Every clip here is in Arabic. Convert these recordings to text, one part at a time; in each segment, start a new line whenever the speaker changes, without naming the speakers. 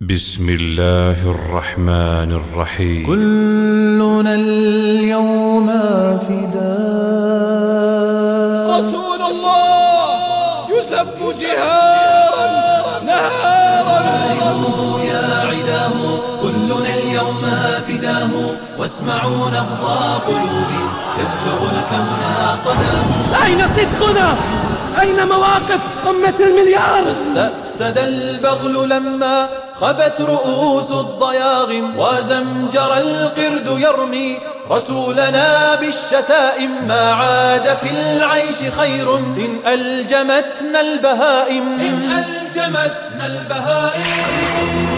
بسم الله الرحمن الرحيم.
كلنا اليوم فداء.
رسول الله يسب جهارا نهارا.
يا عداه كلنا اليوم فداه واسمعوا نبض قلوب. يبلغ الكون صداه.
أين صدقنا؟ أين مواقف أمة المليار؟
استأسد البغل لما خبت رؤوس الضياغم وزمجر القرد يرمي رسولنا بالشتائم ما عاد في العيش خير إن ألجمتنا البهائم. إن ألجمتنا البهائم.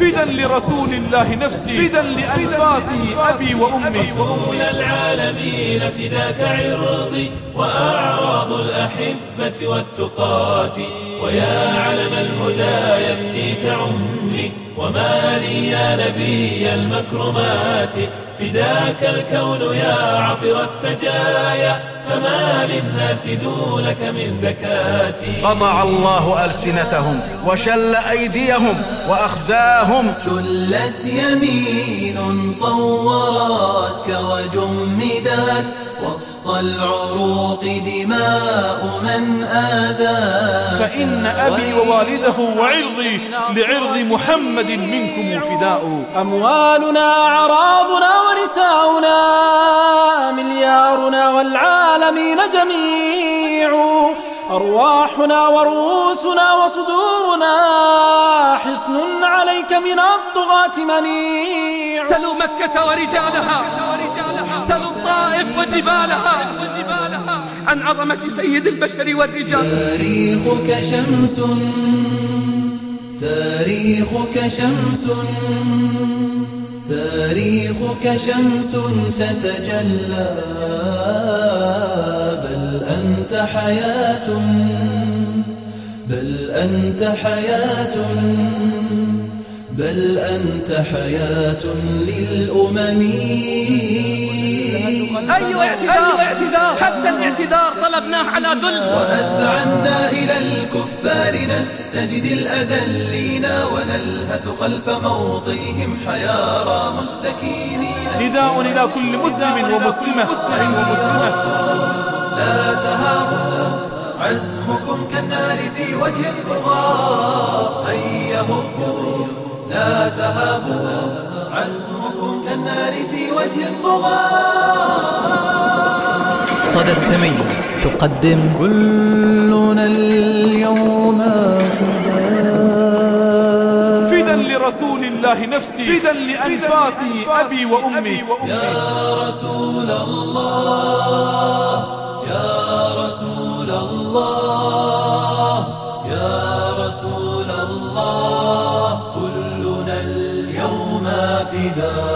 فدا لرسول الله نفسي فدا لأنفاسه أبي وأمي.
رسول العالمين فداك عرضي وأعراض الأحبة والتقاة ويا علم الهدى يفديك عمري وما لي يا نبي المكرمات. فداك الكون يا عطر السجايا فما للناس دونك من زكاتي.
قطع الله ألسنتهم وشل أيديهم وأخزاهم.
شلت يمين صورتك وجمدت وسط العروق دماء من آذاك.
فإن أبي ووالده وعرضي لعرض محمد منكم فداء
أموالنا أعراضنا ونساؤنا مليارنا والعالمين جميع. أرواحنا ورؤوسنا وصدورنا حصن عليك من الطغاة منيع. سلوا مكة ورجالها سلوا الطائف وجبالها عن عظمة سيد البشر والرجال.
تاريخك شمس تاريخك شمس تاريخك شمس تتجلى. أنت حياة بل أنت حياة بل أنت حياة للأمم.
أي اعتذار, أي اعتذار حتى الاعتذار طلبناه على ذل.
وأذعنا إلى الكفار نستجد الأذلين ونلهث خلف موطئهم حيارى مستكينين.
نداء إلى كل مسلم ومسلمة. ومسلمة
لا تهابوا عزمكم كالنار في وجه البغاء. هيا هبوا لا تهابوا عزمكم كالنار في وجه الطغاة
صدى التميز تقدم.
كلنا اليوم فداء.
فدا لرسول الله نفسي فدا لأنفاسه أبي وأمي.
يا رسول الله. الله كلنا اليوم فداك